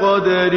قَدَرٍ